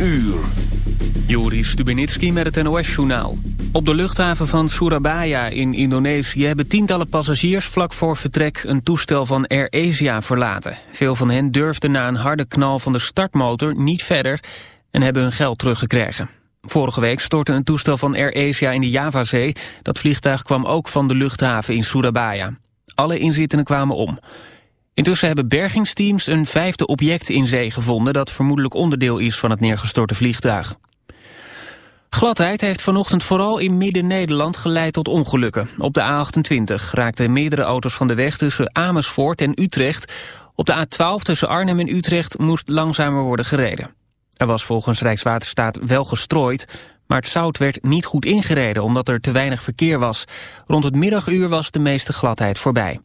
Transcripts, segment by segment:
uur. Juri Stubenitski met het NOS-journaal. Op de luchthaven van Surabaya in Indonesië hebben tientallen passagiers vlak voor vertrek een toestel van Air Asia verlaten. Veel van hen durfden na een harde knal van de startmotor niet verder en hebben hun geld teruggekregen. Vorige week stortte een toestel van Air Asia in de Javazee. Dat vliegtuig kwam ook van de luchthaven in Surabaya. Alle inzittenden kwamen om. Intussen hebben bergingsteams een vijfde object in zee gevonden... dat vermoedelijk onderdeel is van het neergestorte vliegtuig. Gladheid heeft vanochtend vooral in Midden-Nederland geleid tot ongelukken. Op de A28 raakten meerdere auto's van de weg tussen Amersfoort en Utrecht. Op de A12 tussen Arnhem en Utrecht moest langzamer worden gereden. Er was volgens Rijkswaterstaat wel gestrooid, maar het zout werd niet goed ingereden omdat er te weinig verkeer was. Rond het middaguur was de meeste gladheid voorbij.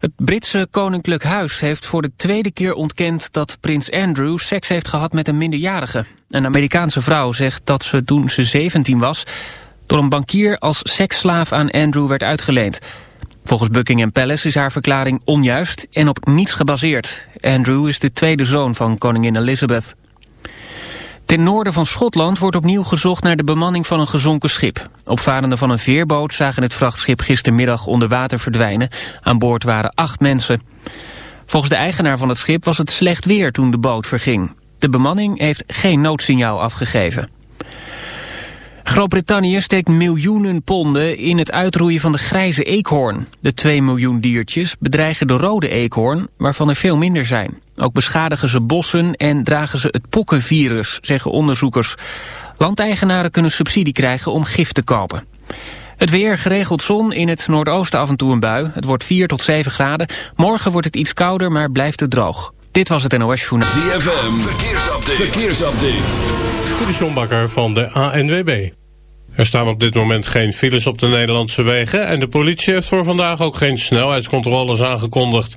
Het Britse Koninklijk Huis heeft voor de tweede keer ontkend dat prins Andrew seks heeft gehad met een minderjarige. Een Amerikaanse vrouw zegt dat ze toen ze 17 was door een bankier als seksslaaf aan Andrew werd uitgeleend. Volgens Buckingham Palace is haar verklaring onjuist en op niets gebaseerd. Andrew is de tweede zoon van koningin Elizabeth. Ten noorden van Schotland wordt opnieuw gezocht naar de bemanning van een gezonken schip. Opvarenden van een veerboot zagen het vrachtschip gistermiddag onder water verdwijnen. Aan boord waren acht mensen. Volgens de eigenaar van het schip was het slecht weer toen de boot verging. De bemanning heeft geen noodsignaal afgegeven. Groot-Brittannië steekt miljoenen ponden in het uitroeien van de grijze eekhoorn. De 2 miljoen diertjes bedreigen de rode eekhoorn, waarvan er veel minder zijn. Ook beschadigen ze bossen en dragen ze het pokkenvirus, zeggen onderzoekers. Landeigenaren kunnen subsidie krijgen om gif te kopen. Het weer, geregeld zon, in het noordoosten af en toe een bui. Het wordt 4 tot 7 graden. Morgen wordt het iets kouder, maar blijft het droog. Dit was het NOS Journaal. ZFM, verkeersupdate. verkeersupdate. De Sjombakker van de ANWB. Er staan op dit moment geen files op de Nederlandse wegen... en de politie heeft voor vandaag ook geen snelheidscontroles aangekondigd.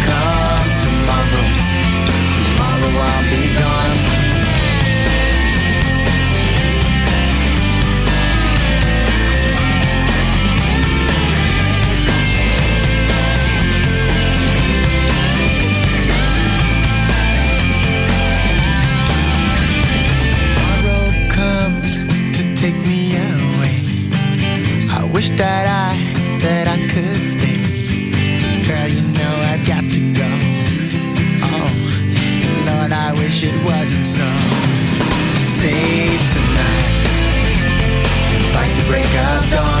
it wasn't so safe tonight. Fight the break of dawn.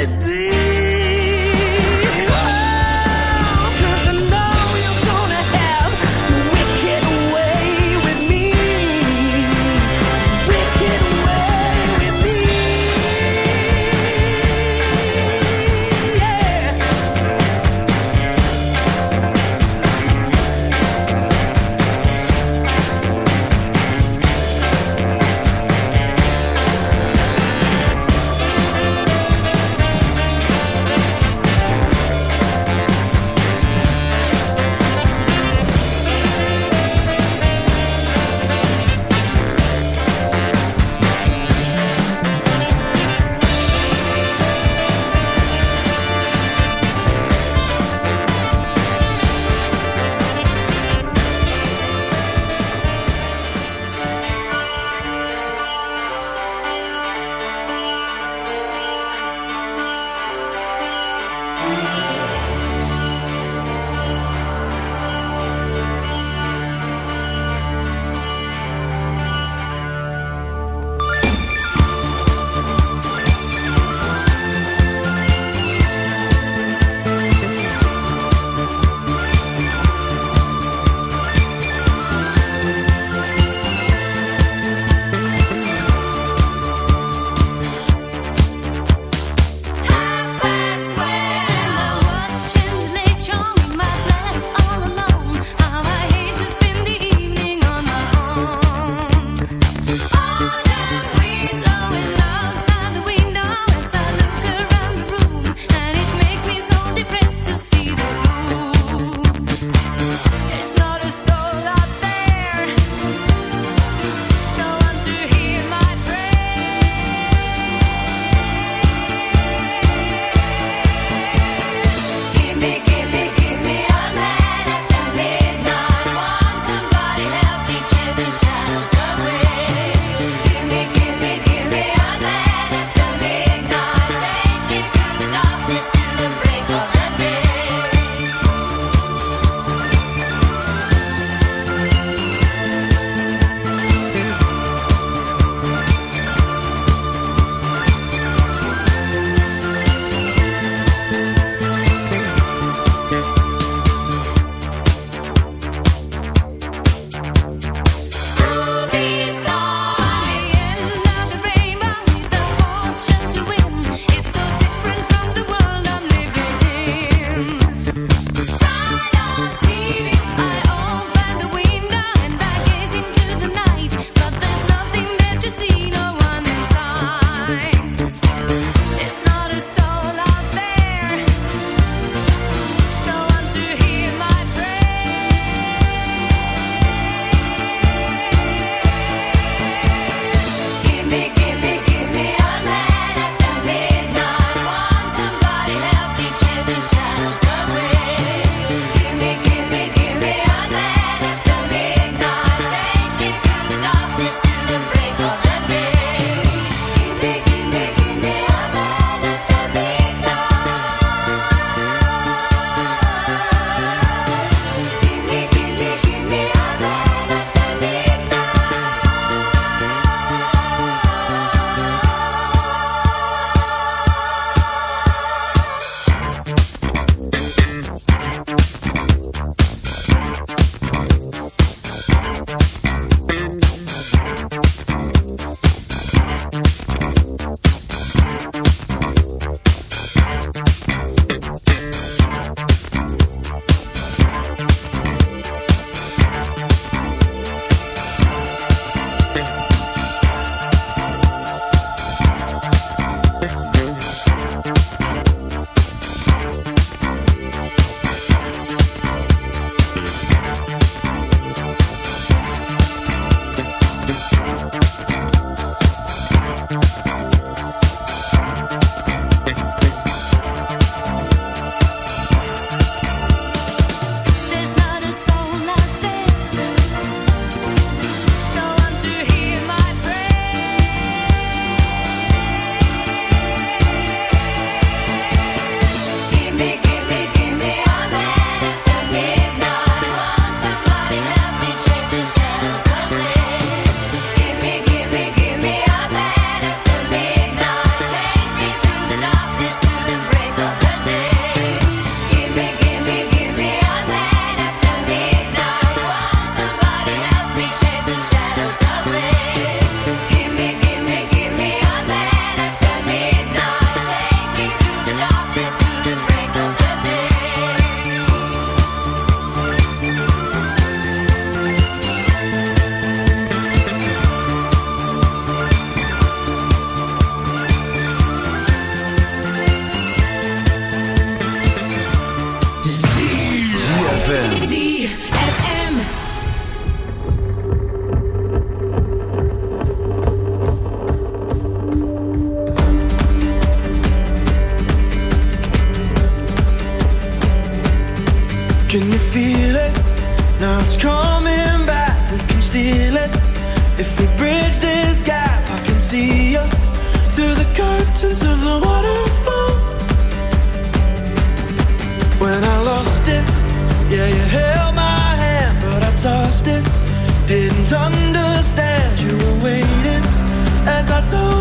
wanna be. ZFM. Didn't understand. You were waiting as I dove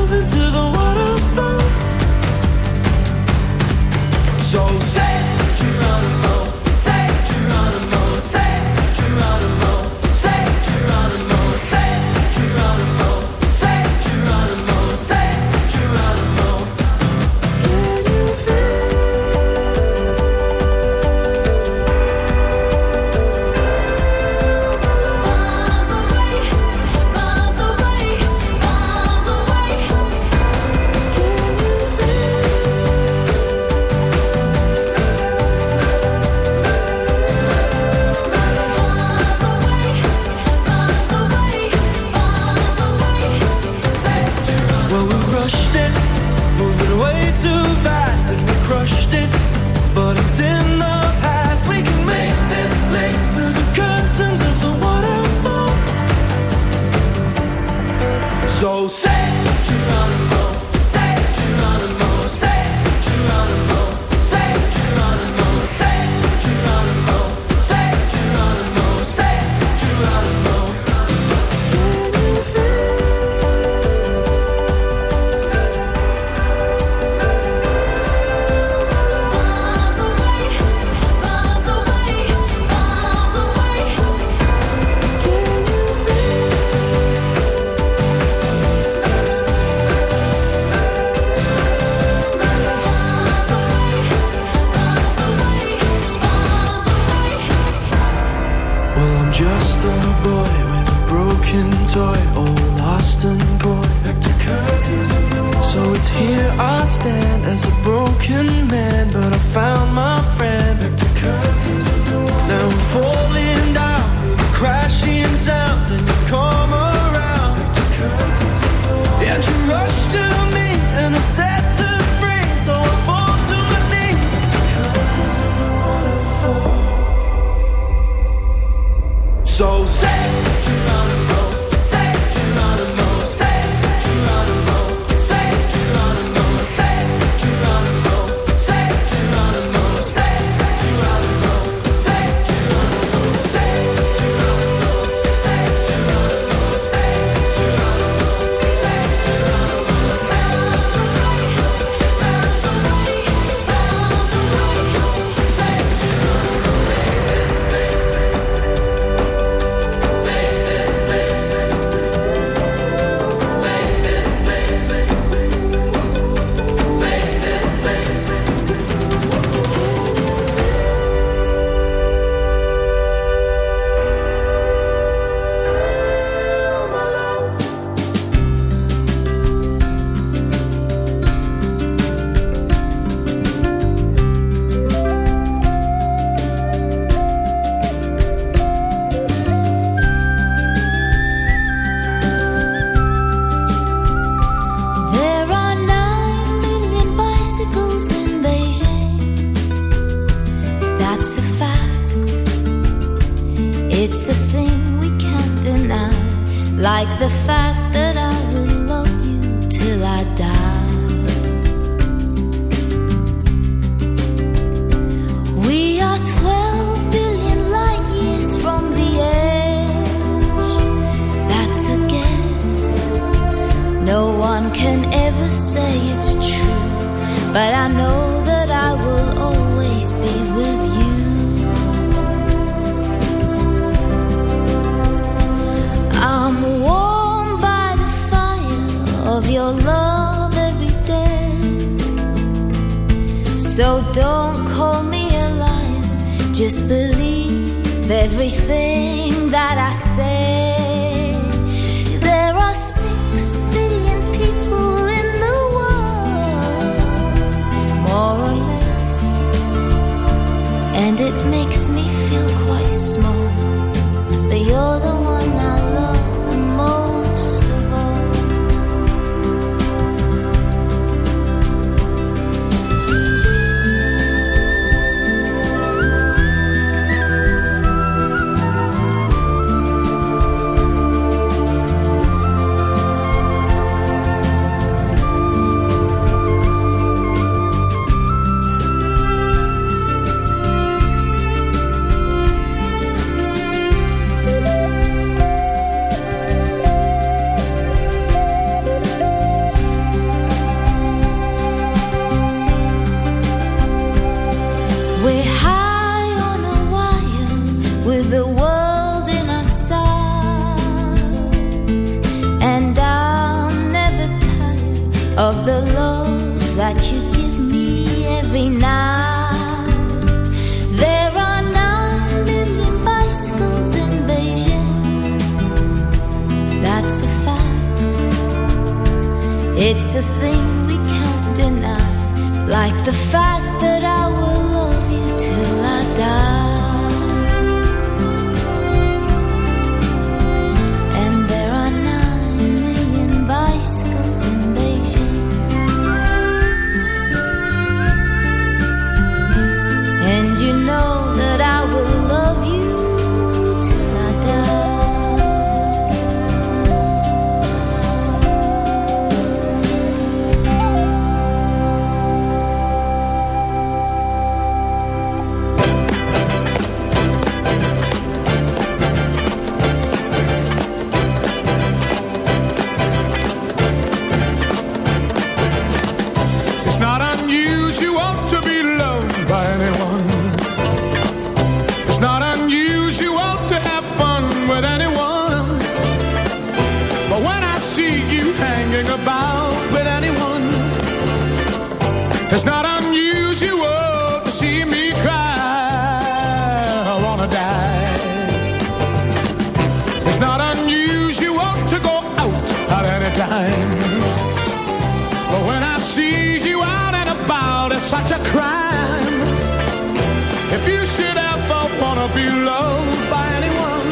If you should ever wanna be loved by anyone,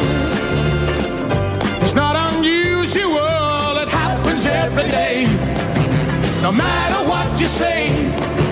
it's not unusual. It happens every day. No matter what you say.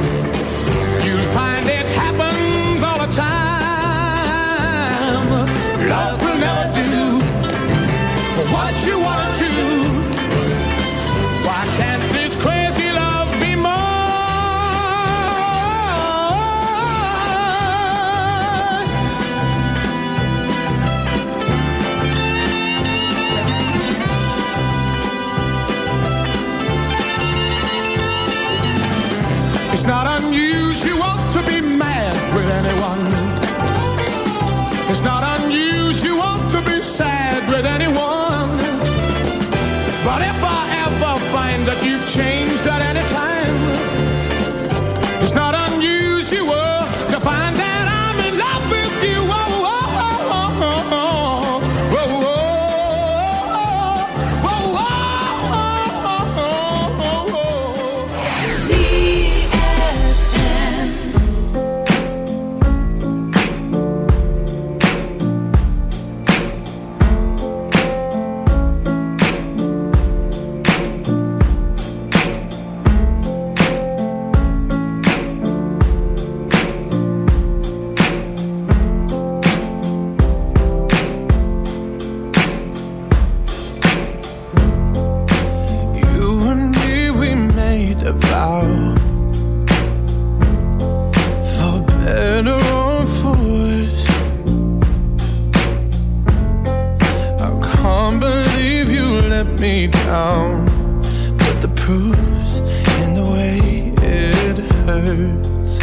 change. but the proof's in the way it hurts.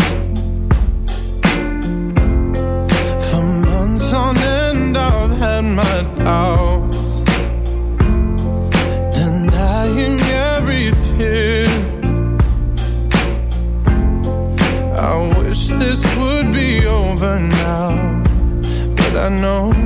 For months on end, I've had my doubts, denying every tear. I wish this would be over now, but I know.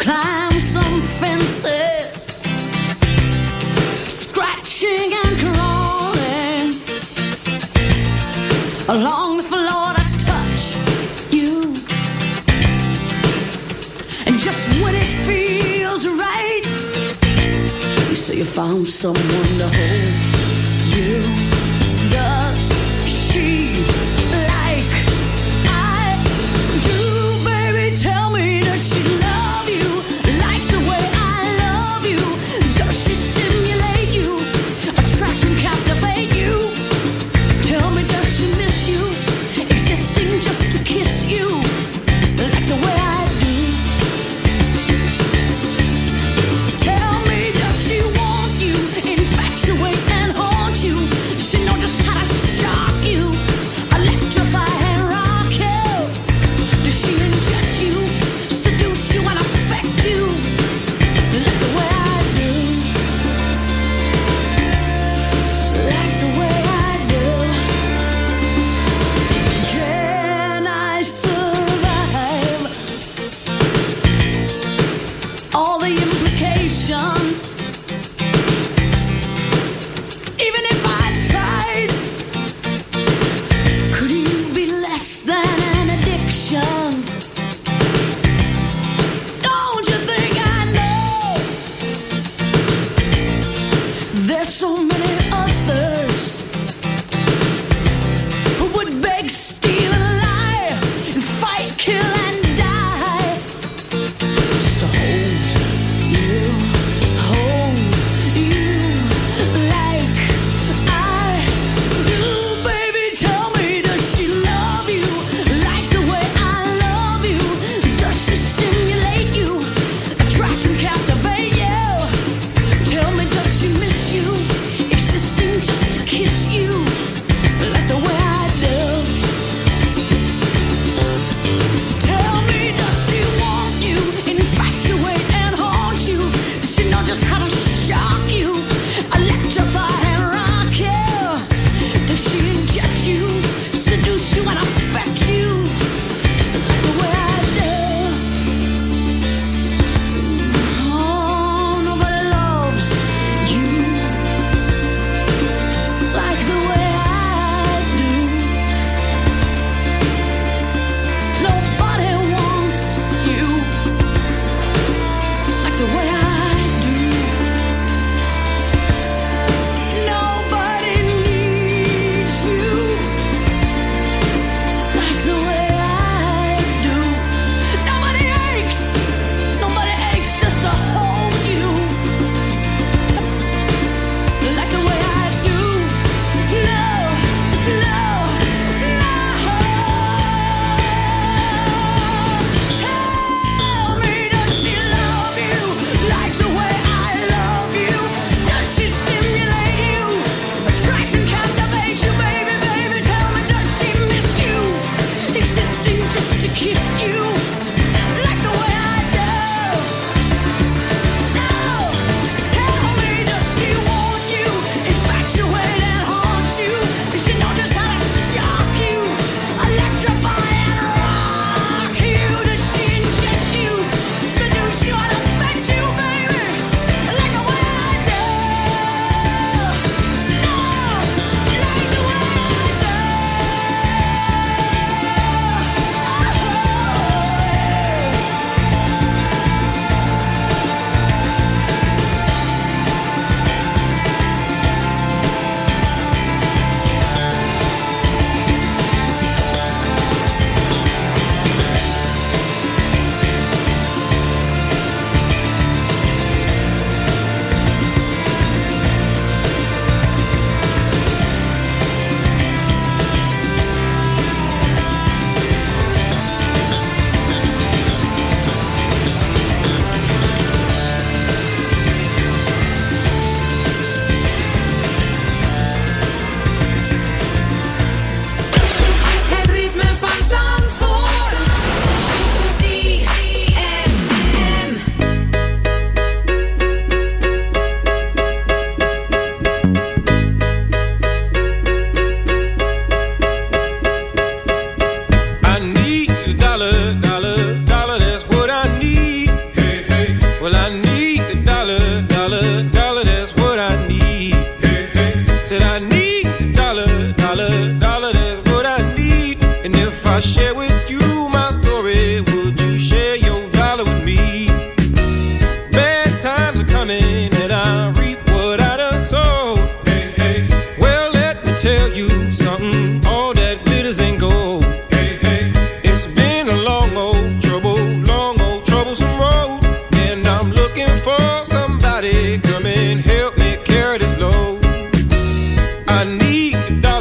climb some fences, scratching and crawling along the floor I touch you. And just when it feels right, you say you found someone.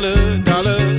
dollar, dollar.